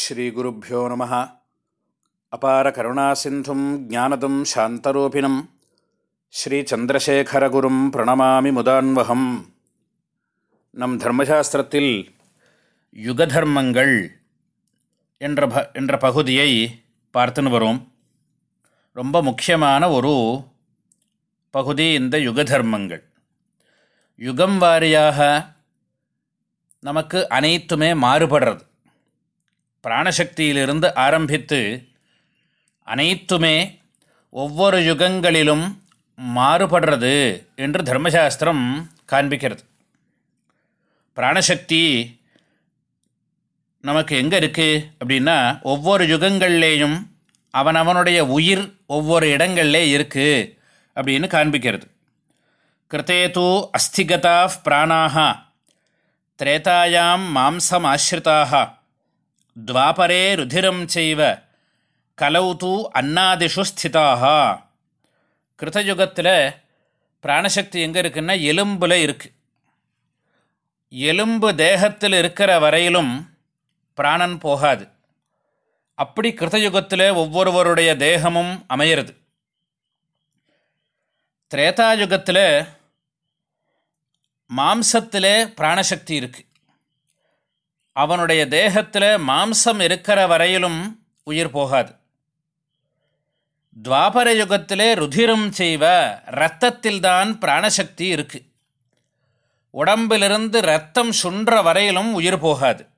ஸ்ரீகுருப்போ நம. அபார கருணாசிந்தும் ஜானதம் சாந்தரூபிணம். ஸ்ரீச்சந்திரசேகரகுரும் பிரணமாமி முதான்வகம். நம் தர்மசாஸ்திரத்தில் யுகதர்மங்கள் என்ற ப என்ற பகுதியை பார்த்துன்னு வரும். ரொம்ப முக்கியமான ஒரு பகுதி இந்த யுகதர்மங்கள். யுகம் வாரியாக நமக்கு அனைத்துமே மாறுபடுறது. பிராணசக்தியிலிருந்து ஆரம்பித்து அனைத்துமே ஒவ்வொரு யுகங்களிலும் மாறுபடுறது என்று தர்மசாஸ்திரம் காண்பிக்கிறது. பிராணசக்தி நமக்கு எங்கே இருக்குது அப்படின்னா ஒவ்வொரு யுகங்கள்லேயும் அவனவனுடைய உயிர் ஒவ்வொரு இடங்கள்லே இருக்குது அப்படின்னு காண்பிக்கிறது. கிருத்தே தூ அஸ்திகதா பிராணாக திரேதாயாம் மாம்சம் துவாபரே ருதிரம் செய்வ கலௌ தூ அன்னாதிஷு ஸ்திதாக கிருத்தயுகத்தில் பிராணசக்தி எங்கே இருக்குன்னா எலும்பில் இருக்குது எலும்பு தேகத்தில் இருக்கிற வரையிலும் பிராணன் போகாது. அப்படி கிருத்தயுகத்தில் ஒவ்வொருவருடைய தேகமும் அமையிறது. திரேதாயுகத்தில் மாம்சத்தில் பிராணசக்தி இருக்குது அவனுடைய தேகத்தில் மாம்சம் இருக்கிற வரையிலும் உயிர் போகாது. துவாபர யுகத்திலே ருதிரம் செய்வ இரத்தத்தில்தான் பிராணசக்தி இருக்கு. உடம்பிலிருந்து ரத்தம் சுன்ற வரையிலும் உயிர் போகாது.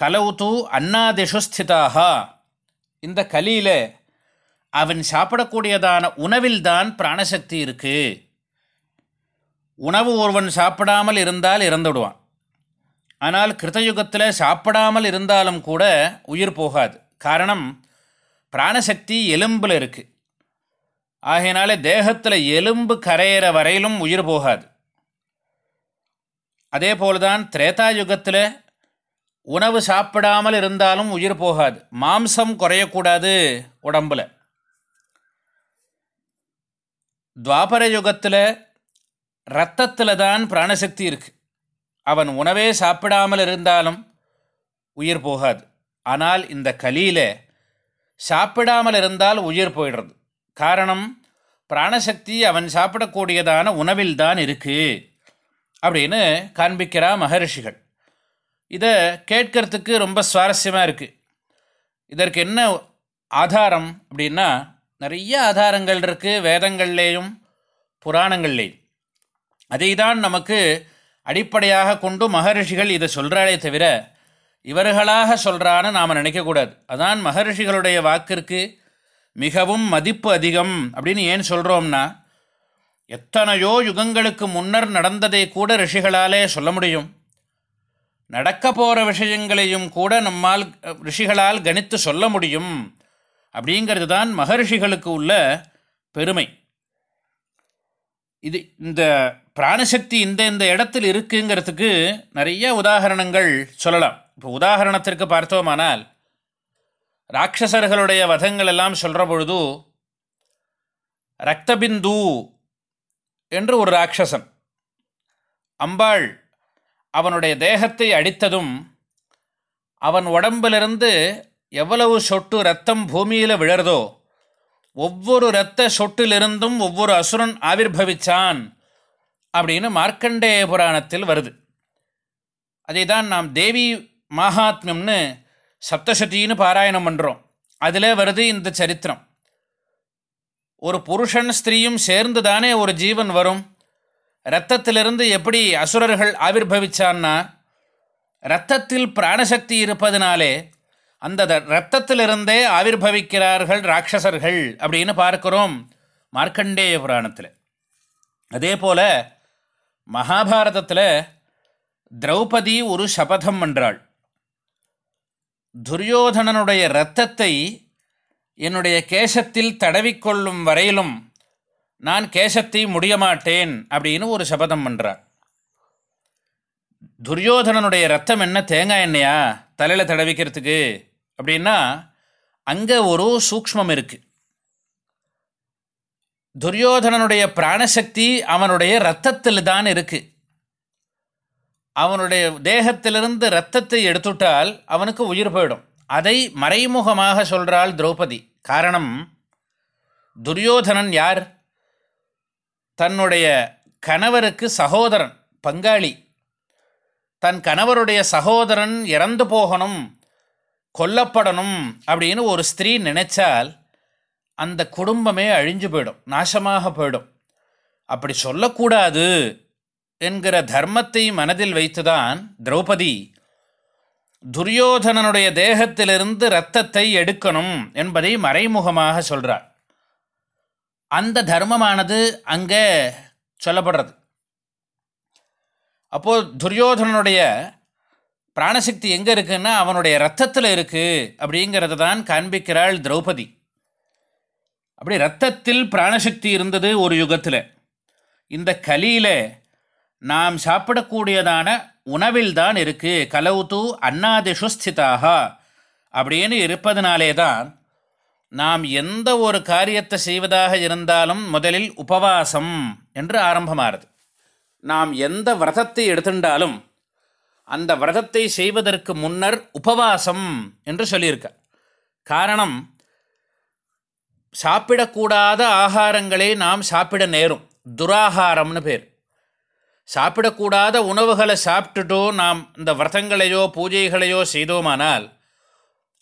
கலவுது அன்னாதிஷு ஸ்திதாக இந்த கலியில் அவன் சாப்பிடக்கூடியதான உணவில்தான் பிராணசக்தி இருக்கு. உணவு ஒருவன் சாப்பிடாமல் இருந்தால் இறந்துடுவான். ஆனால் கிருத்தயுகத்தில் சாப்பிடாமல் இருந்தாலும் கூட உயிர் போகாது. காரணம் பிராணசக்தி எலும்பில் இருக்குது ஆகையினால தேகத்தில் எலும்பு கரையிற வரையிலும் உயிர் போகாது. அதே போல்தான் திரேதாயுகத்தில் உணவு சாப்பிடாமல் இருந்தாலும் உயிர் போகாது. மாம்சம் குறையக்கூடாது உடம்பில். துவாபர யுகத்தில் ரத்தத்தில் தான் பிராணசக்தி இருக்குது அவன் உணவே சாப்பிடாமல் இருந்தாலும் உயிர் போகாது. ஆனால் இந்த கலியில் சாப்பிடாமல் இருந்தால் உயிர் போயிடுறது. காரணம் பிராணசக்தி அவன் சாப்பிடக்கூடியதான உணவில் தான் இருக்குது அப்படின்னு காண்பிக்கிறா மகரிஷிகள். இதை கேட்கறதுக்கு ரொம்ப சுவாரஸ்யமாக இருக்குது இதற்கு என்ன ஆதாரம் அப்படின்னா நிறைய ஆதாரங்கள் இருக்குது வேதங்கள்லேயும் புராணங்கள்லேயும். அதை தான் நமக்கு அடிப்படையாக கொண்டு மகரிஷிகள் இதை சொல்கிறாலே தவிர இவர்களாக சொல்கிறான்னு நாம் நினைக்கக்கூடாது அதான் மகரிஷிகளுடைய வாக்கிற்கு மிகவும் மதிப்பு அதிகம் அப்படின்னு ஏன் சொல்கிறோம்னா எத்தனையோ யுகங்களுக்கு முன்னர் நடந்ததை கூட ரிஷிகளாலே சொல்ல முடியும். நடக்க போகிற விஷயங்களையும் கூட நம்மால் ரிஷிகளால் கணித்து சொல்ல முடியும். அப்படிங்கிறது தான் மகரிஷிகளுக்கு உள்ள பெருமை. இது இந்த பிராணசக்தி இந்த இந்த இடத்தில் இருக்குங்கிறதுக்கு நிறைய உதாகரணங்கள் சொல்லலாம். இப்போ உதாகரணத்திற்கு பார்த்தோமானால் ராட்சசர்களுடைய வதங்கள் எல்லாம் சொல்கிற பொழுது ரக்தபிந்து என்று ஒரு ராட்சசன் அம்பாள் அவனுடைய தேகத்தை அடித்ததும் அவன் உடம்பிலிருந்து எவ்வளவு சொட்டு ரத்தம் பூமியில் விழறதோ ஒவ்வொரு இரத்த சொட்டிலிருந்தும் ஒவ்வொரு அசுரன் ஆவிர்வவிச்சான். அப்படின்னு மார்க்கண்டேய புராணத்தில் வருது. அதை தான் நாம் தேவி மகாத்மியம்னு சப்தசதின்னு பாராயணம் பண்ணுறோம் அதில் வருது இந்த சரித்திரம். ஒரு புருஷன் ஸ்திரீயும் சேர்ந்து தானே ஒரு ஜீவன் வரும்? இரத்தத்திலிருந்து எப்படி அசுரர்கள் ஆவிர்வவிச்சான்னா இரத்தத்தில் பிராணசக்தி இருப்பதனாலே அந்த இரத்தத்திலிருந்தே ஆவிர்வவிக்கிறார்கள் ராட்சசர்கள் அப்படின்னு பார்க்கிறோம் மார்க்கண்டேய புராணத்தில். அதே போல் மகாபாரதத்தில் திரௌபதி ஒரு சபதம் என்றாள். துரியோதனனுடைய இரத்தத்தை என்னுடைய கேசத்தில் தடவிக்கொள்ளும் வரையிலும் நான் கேசத்தை முடிய மாட்டேன் அப்படின்னு ஒரு சபதம் பண்ணுறார் துரியோதனனுடைய ரத்தம் என்ன தேங்காய் எண்ணெயா? தலையில் தடவிக்கிறதுக்கு அப்படின்னா அங்கே ஒரு சூக்மம் இருக்குது துரியோதனனுடைய பிராணசக்தி அவனுடைய ரத்தத்தில் தான் இருக்குது அவனுடைய தேகத்திலிருந்து இரத்தத்தை எடுத்துட்டால் அவனுக்கு உயிர் போயிடும். அதை மறைமுகமாக சொல்கிறாள் திரௌபதி. காரணம் துரியோதனன் யார்? தன்னுடைய கணவருக்கு சகோதரன் பங்காளி. தன் கணவருடைய சகோதரன் இறந்து போகணும் கொல்லப்படணும் அப்படின்னு ஒரு ஸ்திரீ நினைச்சால் அந்த குடும்பமே அழிஞ்சு போயிடும் நாசமாக போயிடும். அப்படி சொல்லக்கூடாது என்கிற தர்மத்தை மனதில் வைத்துதான் திரௌபதி துரியோதனனுடைய தேகத்திலிருந்து இரத்தத்தை எடுக்கணும் என்பதை மறைமுகமாக சொல்கிறார் அந்த தர்மமானது அங்கே சொல்லப்படுறது. அப்போது துரியோதனனுடைய பிராணசக்தி எங்கே இருக்குன்னா அவனுடைய ரத்தத்தில் இருக்குது அப்படிங்கிறத தான் காண்பிக்கிறாள் திரௌபதி. அப்படி ரத்தத்தில் பிராணசக்தி இருந்தது ஒரு யுகத்தில். இந்த கலியில் நாம் சாப்பிடக்கூடியதான உணவில் தான் இருக்குது கலவுத்து அன்னாதிஷு ஸ்திதாக அப்படின்னு இருப்பதனாலே தான் நாம் எந்த ஒரு காரியத்தை செய்வதாக இருந்தாலும் முதலில் உபவாசம் என்று ஆரம்பமாகிறது நாம் எந்த விரதத்தை எடுத்துட்டாலும் அந்த விரதத்தை செய்வதற்கு முன்னர் உபவாசம் என்று சொல்லியிருக்க. காரணம் சாப்பிடக்கூடாத ஆகாரங்களை நாம் சாப்பிட நேரும். துராகாரம்னு பேர். சாப்பிடக்கூடாத உணவுகளை சாப்பிட்டுட்டோ நாம் இந்த விரதங்களையோ பூஜைகளையோ செய்தோமானால்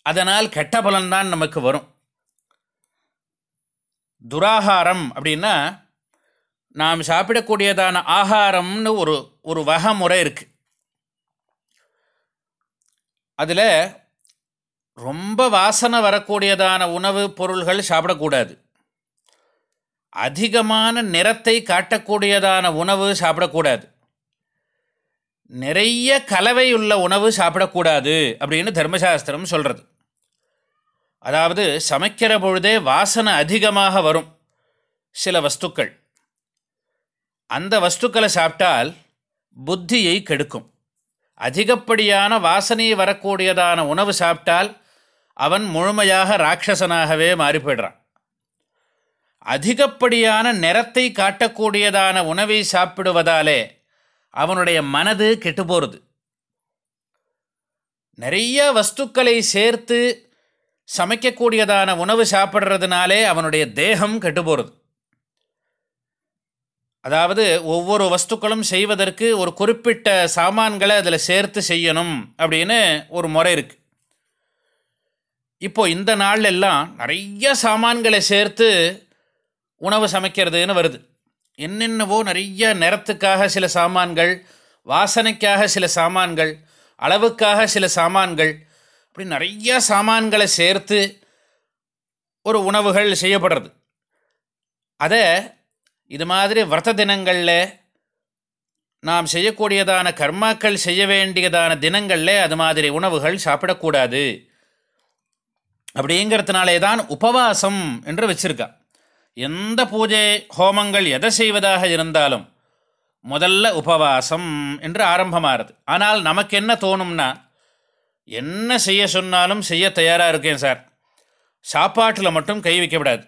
அதனால் கெட்ட பலன்தான் நமக்கு வரும். துராகாரம் அப்படின்னா நாம் சாப்பிடக்கூடியதான ஆகாரம்னு ஒரு ஒரு வகை முறை இருக்குது அதில் ரொம்ப வாசனை வரக்கூடியதான உணவு பொருள்கள் சாப்பிடக்கூடாது. அதிகமான நிறத்தை காட்டக்கூடியதான உணவு சாப்பிடக்கூடாது. நிறைய கலவை உள்ள உணவு சாப்பிடக்கூடாது அப்படின்னு தர்மசாஸ்திரம் சொல்கிறது அதாவது சமைக்கிற பொழுதே வாசனை அதிகமாக வரும் சில வஸ்துக்கள். அந்த வஸ்துக்களை சாப்பிட்டால் புத்தியை கெடுக்கும். அதிகப்படியான வாசனை வரக்கூடியதான உணவு சாப்பிட்டால் அவன் முழுமையாக ராட்சசனாகவே மாறி போயிடுறான் அதிகப்படியான நிறத்தை காட்டக்கூடியதான உணவை சாப்பிடுவதாலே அவனுடைய மனது கெட்டு போகிறது நிறைய வஸ்துக்களை சேர்த்து சமைக்கக்கூடியதான உணவு சாப்பிட்றதுனாலே அவனுடைய தேகம் கெட்டு போகிறது அதாவது ஒவ்வொரு வஸ்துக்களும் செய்வதற்கு ஒரு குறிப்பிட்ட சாமான்களை அதில் சேர்த்து செய்யணும் அப்படின்னு ஒரு முறை இருக்குது இப்போது இந்த நாள் எல்லாம் நிறைய சாமான்களை சேர்த்து உணவு சமைக்கிறதுன்னு வருது. என்னென்னவோ நிறைய நிறத்துக்காக சில சாமான்கள் வாசனைக்காக சில சாமான்கள் அளவுக்காக சில சாமான்கள் அப்படி நிறைய சாமான்களை சேர்த்து ஒரு உணவுகள் செய்யப்படுறது. அதை இது மாதிரி விரத தினங்களில் நாம் செய்யக்கூடியதான கர்மாக்கள் செய்ய வேண்டியதான தினங்களில் அது மாதிரி உணவுகள் சாப்பிடக்கூடாது. அப்படிங்கிறதுனாலே தான் உபவாசம் என்று வச்சுருக்கா. எந்த பூஜை ஹோமங்கள் எதை செய்வதாக இருந்தாலும் முதல்ல உபவாசம் என்று ஆரம்பமாகிறது ஆனால் நமக்கு என்ன தோணும்னா என்ன செய்ய சொன்னாலும் செய்ய தயாராக இருக்கேன் சார். சாப்பாட்டில் மட்டும் கை வைக்கப்படாது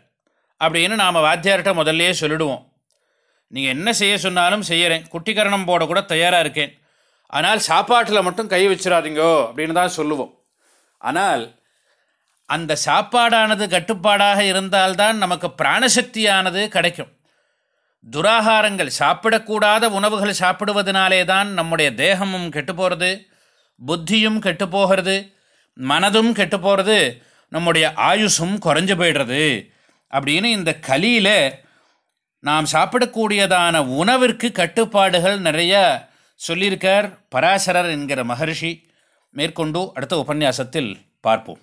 அப்படின்னு நாம் வாத்தியார்கிட்ட முதல்லையே சொல்லிடுவோம். நீங்கள் என்ன செய்ய சொன்னாலும் செய்கிறேன் குட்டிக்கரணம் போட கூட தயாராக இருக்கேன். ஆனால் சாப்பாட்டில் மட்டும் கை வச்சிடாதீங்கோ அப்படின்னு தான் சொல்லுவோம். ஆனால் அந்த சாப்பாடானது கட்டுப்பாடாக இருந்தால்தான் நமக்கு பிராணசக்தியானது கிடைக்கும். துராகாரங்கள் சாப்பிடக்கூடாத உணவுகள் சாப்பிடுவதனாலே தான் நம்முடைய தேகமும் கெட்டு போகிறது புத்தியும் கெட்டு போகிறது மனதும் கெட்டு போகிறது நம்முடைய ஆயுசும் குறைஞ்சு போயிடுறது அப்படின்னு இந்த கலியில் நாம் சாப்பிடக்கூடியதான உணவிற்கு கட்டுப்பாடுகள் நிறைய சொல்லியிருக்கார் பராசரர் என்கிற மகர்ஷி. மேற்கொண்டு அடுத்த உபன்யாசத்தில் பார்ப்போம்.